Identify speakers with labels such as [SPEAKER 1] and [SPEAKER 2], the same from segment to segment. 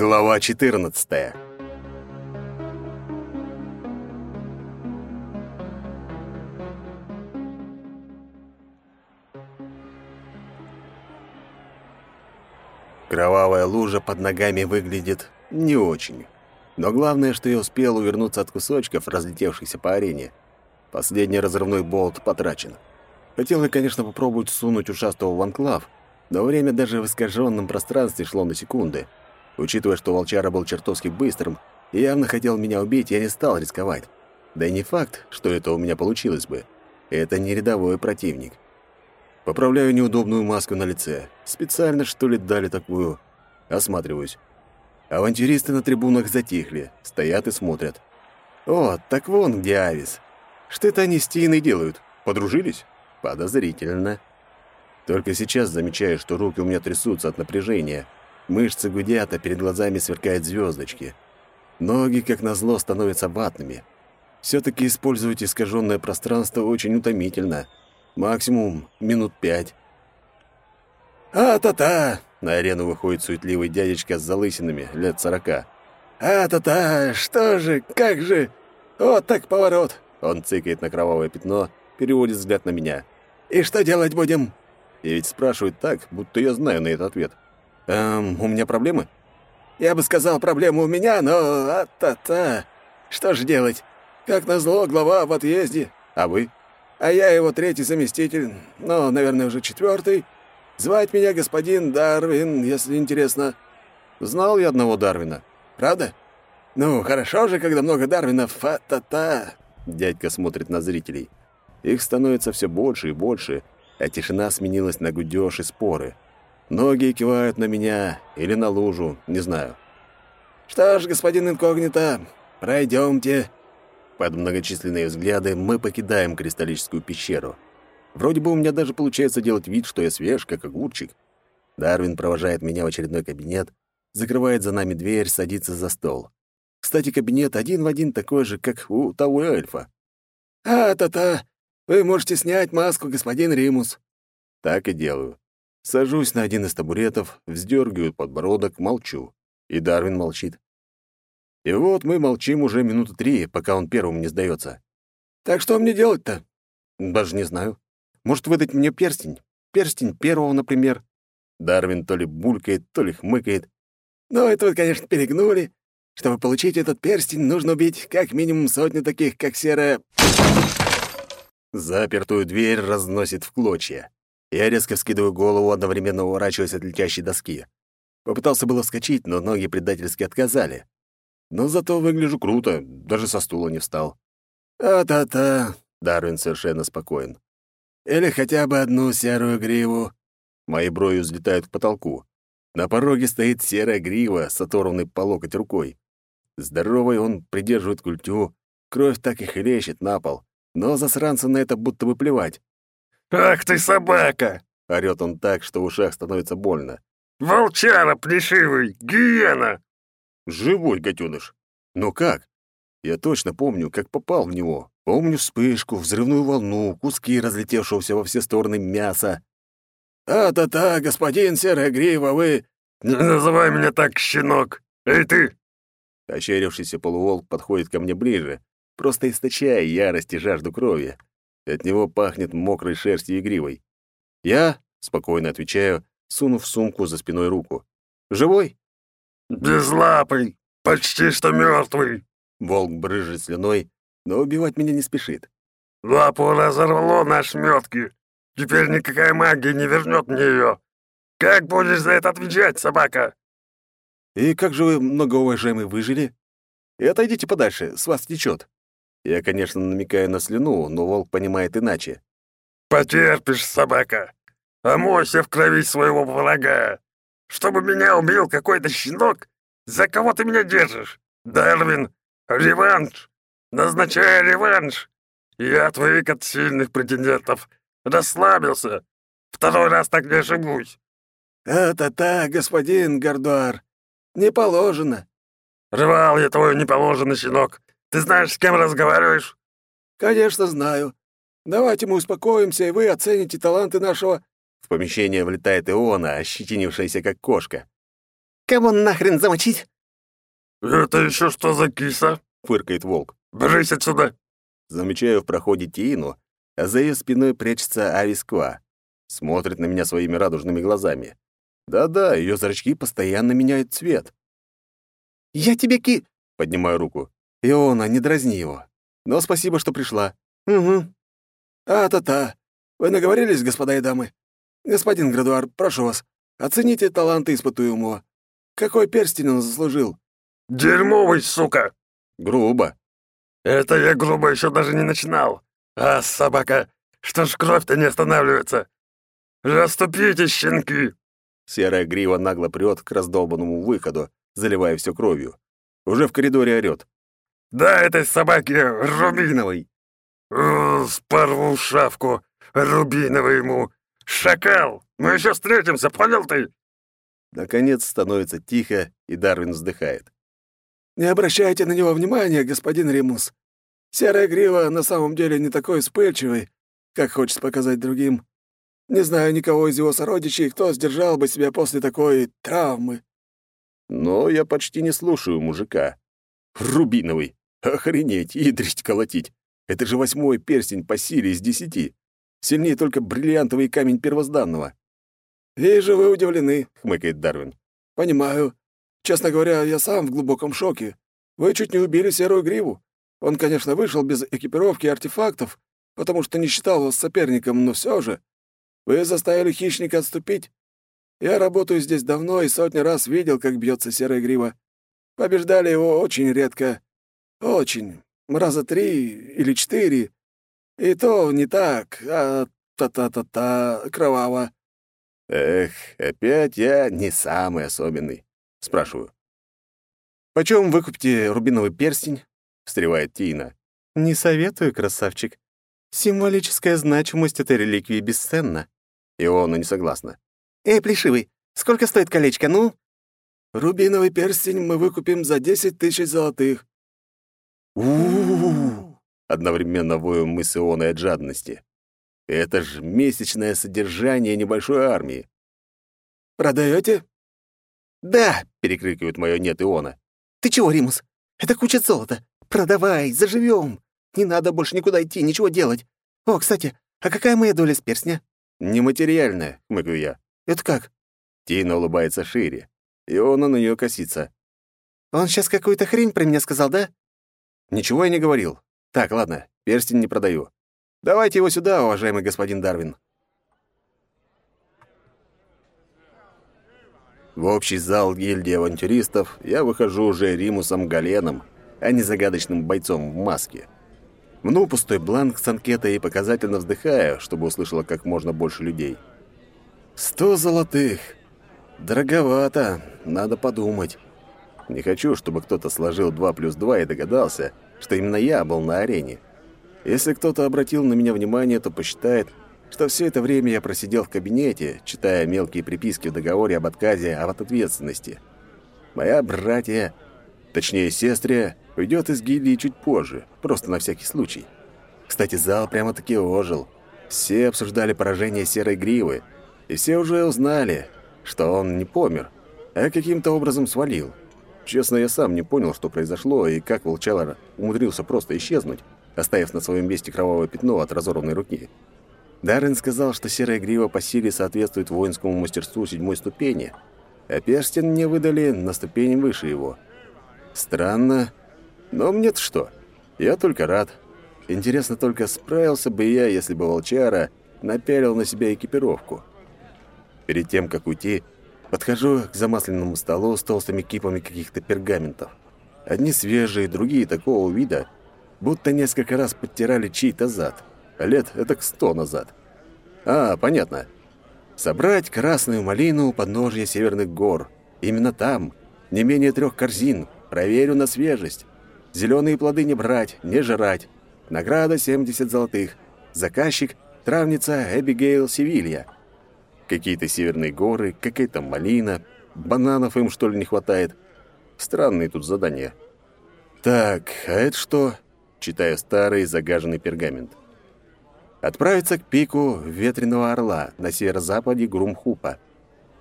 [SPEAKER 1] Глава 14. Кровавая лужа под ногами выглядит не очень. Но главное, что я успел увернуться от кусочков, разлетевшихся по арене. Последний разрывной болт потрачен. Хотел я, конечно, попробовать сунуть ушастого в анклав, но время даже в искаженном пространстве шло на секунды. Учитывая, что волчара был чертовски быстрым и явно хотел меня убить, я не стал рисковать. Да и не факт, что это у меня получилось бы. Это не рядовой противник. Поправляю неудобную маску на лице. Специально, что ли, дали такую. Осматриваюсь. Авантюристы на трибунах затихли, стоят и смотрят. О, так вон где Авис. Что это они с Тиной делают? Подружились? Подозрительно. Только сейчас замечаю, что руки у меня трясутся от напряжения. Мышцы гудят, а перед глазами сверкают звездочки. Ноги, как назло, становятся ватными. Все-таки использовать искаженное пространство очень утомительно. Максимум минут пять. «А-та-та!» — на арену выходит суетливый дядечка с залысинами, лет сорока. «А-та-та! Что же, как же! Вот так поворот!» Он цыкает на кровавое пятно, переводит взгляд на меня. «И что делать будем?» И ведь спрашивает так, будто я знаю на этот ответ. «Эм, у меня проблемы?» «Я бы сказал, проблема у меня, но... А-та-та! Что же делать? Как назло, глава в отъезде. А вы?» «А я его третий заместитель, ну, наверное, уже четвертый. Звать меня господин Дарвин, если интересно». «Знал я одного Дарвина. Правда?» «Ну, хорошо же, когда много Дарвинов, а-та-та!» Дядька смотрит на зрителей. Их становится все больше и больше, а тишина сменилась на гудёж и споры. Ноги кивают на меня или на лужу, не знаю. «Что ж, господин инкогнито, пройдемте. Под многочисленные взгляды мы покидаем кристаллическую пещеру. Вроде бы у меня даже получается делать вид, что я свеж, как огурчик. Дарвин провожает меня в очередной кабинет, закрывает за нами дверь, садится за стол. Кстати, кабинет один в один такой же, как у того эльфа. «А, та-та! Вы можете снять маску, господин Римус». Так и делаю. Сажусь на один из табуретов, вздергиваю подбородок, молчу. И Дарвин молчит. И вот мы молчим уже минуты три, пока он первым не сдается. «Так что мне делать-то?» «Даже не знаю. Может, выдать мне перстень? Перстень первого, например?» Дарвин то ли булькает, то ли хмыкает. «Ну, это вы, конечно, перегнули. Чтобы получить этот перстень, нужно убить как минимум сотню таких, как серая...» Запертую дверь разносит в клочья. Я резко вскидываю голову, одновременно уворачиваясь от летящей доски. Попытался было вскочить, но ноги предательски отказали. Но зато выгляжу круто, даже со стула не встал. «А-та-та», — Дарвин совершенно спокоен. «Или хотя бы одну серую гриву». Мои брови взлетают к потолку. На пороге стоит серая грива с оторванной по локоть рукой. Здоровый он придерживает культю, кровь так и хлещет на пол но засранцу на это будто бы плевать.
[SPEAKER 2] «Ах ты собака!»
[SPEAKER 1] — орёт он так, что в ушах становится больно.
[SPEAKER 2] «Волчара плешивый! Гиена!»
[SPEAKER 1] «Живой гаденыш! Но как? Я точно помню, как попал в него. Помню вспышку, взрывную волну, куски разлетевшегося во все стороны мяса. «Та-та-та, господин Серая Грива, вы...»
[SPEAKER 2] «Не называй меня так, щенок! Эй, ты!»
[SPEAKER 1] Ощерившийся полуволк подходит ко мне ближе, просто источая ярость и жажду крови. От него пахнет мокрой шерстью и гривой. «Я?» — спокойно отвечаю, сунув сумку за спиной руку. «Живой?»
[SPEAKER 2] «Безлапый, почти что мертвый.
[SPEAKER 1] Волк брызжет слюной, но убивать меня не спешит.
[SPEAKER 2] «Лапу разорвало на шметки. Теперь никакая магия не вернет мне ее. Как будешь за это отвечать, собака?»
[SPEAKER 1] «И как же вы, многоуважаемый, выжили? И отойдите подальше, с вас течет. Я, конечно, намекаю на слюну, но волк понимает иначе.
[SPEAKER 2] «Потерпишь, собака! Омойся в крови своего врага! Чтобы меня убил какой-то щенок? За кого ты меня держишь? Дарвин, реванш! Назначай реванш! Я отвык от сильных претендентов. Расслабился. Второй раз так не ошибусь».
[SPEAKER 1] «Это-то, господин Гордуар, не положено».
[SPEAKER 2] «Рвал я твой неположенный щенок. Ты знаешь, с кем разговариваешь?»
[SPEAKER 1] «Конечно, знаю. Давайте мы успокоимся, и вы оцените таланты нашего...» В помещение влетает Иона, ощетинившаяся как кошка.
[SPEAKER 3] Кого нахрен замочить?»
[SPEAKER 2] «Это еще что за киса?»
[SPEAKER 1] — фыркает волк.
[SPEAKER 2] «Брысь отсюда!»
[SPEAKER 1] Замечаю в проходе Тиину, а за ее спиной прячется Ависква. Смотрит на меня своими радужными глазами. Да-да, ее зрачки постоянно меняют цвет.
[SPEAKER 3] «Я тебе ки...»
[SPEAKER 1] — поднимаю руку. «Иона, не дразни его. Но спасибо, что пришла».
[SPEAKER 3] «Угу».
[SPEAKER 4] «А-та-та! Вы наговорились, господа и дамы? Господин Градуар, прошу вас, оцените таланты испытуемого. Какой перстень он заслужил?»
[SPEAKER 2] «Дерьмовый, сука!»
[SPEAKER 1] «Грубо».
[SPEAKER 2] «Это я грубо еще даже не начинал. А, собака, что ж кровь-то не останавливается? Раступитесь, щенки!»
[SPEAKER 1] Серая грива нагло прет к раздолбанному выходу, заливая все кровью. Уже в коридоре орёт.
[SPEAKER 2] «Да этой собаке Рубиновой!» «О, «Спорву шавку! Рубиновой ему! Шакал! Мы еще встретимся, понял ты?»
[SPEAKER 1] Наконец становится тихо, и Дарвин вздыхает.
[SPEAKER 4] «Не обращайте на него внимания, господин Римус. Серая грива на самом деле не такой вспыльчивый, как хочет показать другим. Не знаю никого из его сородичей, кто сдержал бы себя после такой травмы».
[SPEAKER 1] Но я почти не слушаю мужика. Рубиновый. Охренеть, ядрить колотить. Это же восьмой перстень по силе из десяти. Сильнее только бриллиантовый камень первозданного.
[SPEAKER 4] «Вижу, вы удивлены», —
[SPEAKER 1] хмыкает Дарвин.
[SPEAKER 4] «Понимаю. Честно говоря, я сам в глубоком шоке. Вы чуть не убили серую гриву. Он, конечно, вышел без экипировки и артефактов, потому что не считал вас соперником, но все же. Вы заставили хищника отступить. Я работаю здесь давно и сотни раз видел, как бьется серая грива. Побеждали его очень редко. Очень. Раза три или четыре. И то не так, а та-та-та-та, кроваво.
[SPEAKER 1] Эх, опять я не самый особенный. Спрашиваю. «Почем выкупите рубиновый перстень?» — встревает Тина. «Не советую, красавчик. Символическая значимость этой реликвии бесценна». И он не согласна.
[SPEAKER 3] «Эй, плешивый, сколько стоит колечко, ну?»
[SPEAKER 4] «Рубиновый перстень мы выкупим за десять тысяч золотых».
[SPEAKER 1] У Одновременно воем мы с Ионой от жадности. Это ж месячное содержание небольшой армии.
[SPEAKER 4] «Продаете?»
[SPEAKER 3] «Да!»
[SPEAKER 1] — перекрикивает мое «нет» Иона.
[SPEAKER 3] «Ты чего, Римус? Это куча золота. Продавай, заживем. Не надо больше никуда идти, ничего делать. О, кстати, а какая моя доля с перстня?»
[SPEAKER 1] «Нематериальная», — хмыкаю я.
[SPEAKER 3] «Это как?»
[SPEAKER 1] Тина улыбается шире. И он на нее косится.
[SPEAKER 3] «Он сейчас какую-то хрень про меня сказал, да?»
[SPEAKER 1] «Ничего я не говорил. Так, ладно, перстень не продаю. Давайте его сюда, уважаемый господин Дарвин». В общий зал гильдии авантюристов я выхожу уже Римусом Галеном, а не загадочным бойцом в маске. Мну пустой бланк с анкетой и показательно вздыхаю, чтобы услышало как можно больше людей. «Сто золотых! Дороговато, надо подумать. Не хочу, чтобы кто-то сложил два плюс два и догадался, что именно я был на арене. Если кто-то обратил на меня внимание, то посчитает, что все это время я просидел в кабинете, читая мелкие приписки в договоре об отказе от ответственности. Моя братья, точнее сестре, уйдет из гильдии чуть позже, просто на всякий случай. Кстати, зал прямо-таки ожил. Все обсуждали поражение серой гривы, и все уже узнали, что он не помер, а каким-то образом свалил. Честно, я сам не понял, что произошло и как Волчалар умудрился просто исчезнуть, оставив на своем месте кровавое пятно от разорванной руки. Даррен сказал, что серая грива по силе соответствует воинскому мастерству седьмой ступени, а перстень мне выдали на ступень выше его. Странно, но мне-то что? Я только рад. Интересно только, справился бы я, если бы Волчара напялил на себя экипировку. Перед тем, как уйти, подхожу к замасленному столу с толстыми кипами каких-то пергаментов. Одни свежие, другие такого вида, будто несколько раз подтирали чей-то зад. Лет это к сто назад. А, понятно. Собрать красную малину у подножья северных гор. Именно там. Не менее трех корзин. Проверю на свежесть. Зеленые плоды не брать, не жрать. Награда 70 золотых. Заказчик – травница Эбигейл Севилья. Какие-то северные горы, какая-то малина. Бананов им, что ли, не хватает. Странные тут задания. Так, а это что? Читаю старый загаженный пергамент. Отправиться к пику Ветреного Орла на северо-западе Грумхупа.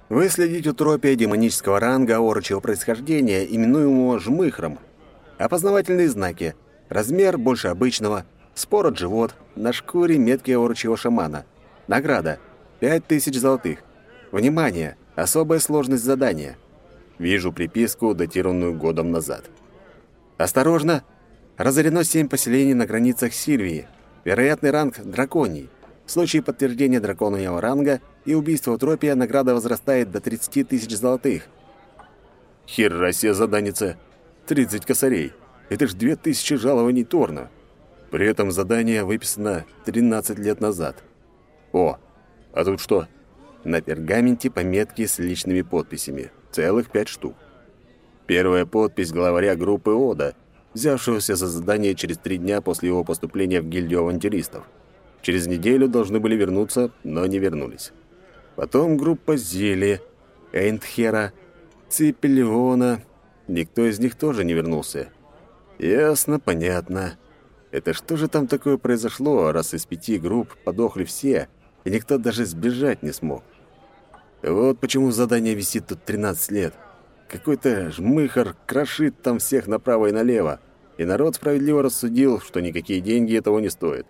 [SPEAKER 1] Выследить утропия демонического ранга орочего происхождения, именуемого жмыхром. Опознавательные знаки. Размер больше обычного. Спор от живот. На шкуре метки орочего шамана. Награда. 5000 золотых. Внимание! Особая сложность задания. Вижу приписку, датированную годом назад. Осторожно! Разорено семь поселений на границах Сильвии. Вероятный ранг – драконий. В случае подтверждения драконьего ранга и убийства утропия награда возрастает до 30 тысяч золотых. Херра себе заданица. 30 косарей. Это ж 2000 жалований Торна. При этом задание выписано 13 лет назад. О, а тут что? На пергаменте пометки с личными подписями. Целых пять штук. Первая подпись главаря группы Ода, взявшегося за задание через три дня после его поступления в гильдию авантюристов. Через неделю должны были вернуться, но не вернулись. Потом группа Зели, Эйнтхера, Ципелиона. Никто из них тоже не вернулся. Ясно, понятно. Это что же там такое произошло, раз из пяти групп подохли все, и никто даже сбежать не смог? Вот почему задание висит тут 13 лет. Какой-то жмыхар крошит там всех направо и налево, и народ справедливо рассудил, что никакие деньги этого не стоят.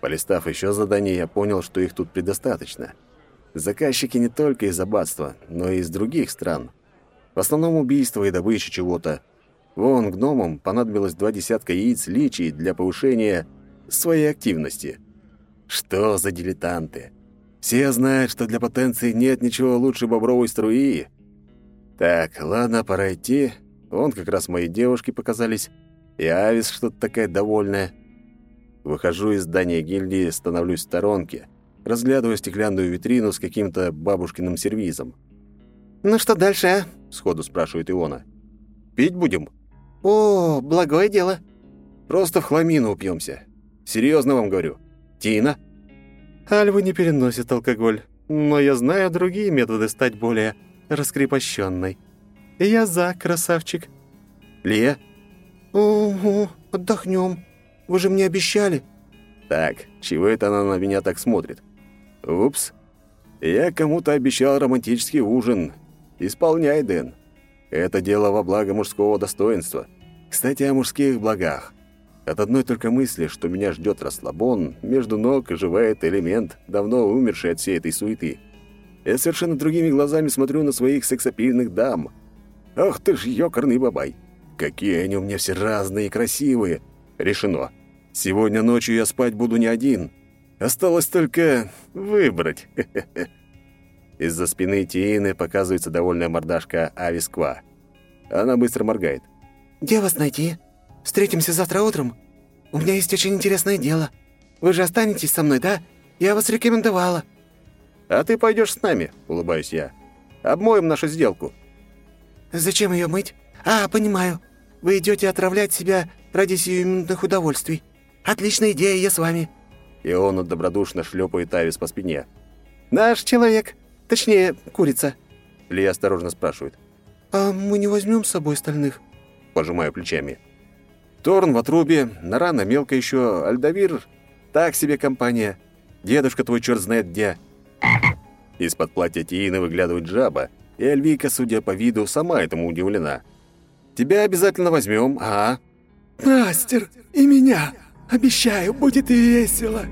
[SPEAKER 1] Полистав еще задания, я понял, что их тут предостаточно. Заказчики не только из аббатства, но и из других стран. В основном убийства и добыча чего-то. Вон, гномам понадобилось два десятка яиц личий для повышения своей активности. Что за дилетанты? Все знают, что для потенции нет ничего лучше бобровой струи. Так, ладно, пора идти. Вон как раз мои девушки показались. И Авис что-то такая довольная. Выхожу из здания гильдии, становлюсь в сторонке, разглядывая стеклянную витрину с каким-то бабушкиным сервизом.
[SPEAKER 3] «Ну что дальше, а?»
[SPEAKER 1] — сходу спрашивает Иона. «Пить будем?»
[SPEAKER 3] «О, благое дело».
[SPEAKER 1] «Просто в хламину упьемся. Серьезно вам говорю. Тина?»
[SPEAKER 3] Альвы не переносят алкоголь, но я знаю другие методы стать более раскрепощенной. Я за, красавчик.
[SPEAKER 1] Лия?
[SPEAKER 3] Угу, отдохнем. Вы же мне обещали.
[SPEAKER 1] Так, чего это она на меня так смотрит? Упс. Я кому-то обещал романтический ужин. Исполняй, Дэн. Это дело во благо мужского достоинства. Кстати, о мужских благах. От одной только мысли, что меня ждет расслабон, между ног оживает элемент, давно умерший от всей этой суеты. Я совершенно другими глазами смотрю на своих сексапильных дам. Ах ты ж ёкарный бабай! Какие они у меня все разные и красивые! Решено. Сегодня ночью я спать буду не один. Осталось только выбрать. Из-за спины Тиины показывается довольная мордашка Ависква. Она быстро моргает.
[SPEAKER 3] «Где вас найти?» Встретимся завтра утром. У меня есть очень интересное дело. Вы же останетесь со мной, да? Я вас рекомендовала».
[SPEAKER 1] «А ты пойдешь с нами», — улыбаюсь я. «Обмоем нашу сделку».
[SPEAKER 3] «Зачем ее мыть? А, понимаю. Вы идете отравлять себя ради сиюминутных удовольствий. Отличная идея, я с вами».
[SPEAKER 1] И он добродушно шлепает Авис по спине.
[SPEAKER 3] «Наш человек. Точнее, курица».
[SPEAKER 1] Ли осторожно спрашивает.
[SPEAKER 3] «А мы не возьмем с собой остальных?»
[SPEAKER 1] Пожимаю плечами. Торн в отрубе, Нарана мелко еще, Альдавир — так себе компания. Дедушка твой черт знает где. Из-под платья Тиины выглядывает жаба, и Альвика, судя по виду, сама этому удивлена. Тебя обязательно возьмем, а?
[SPEAKER 4] Мастер, и меня. Обещаю, будет весело.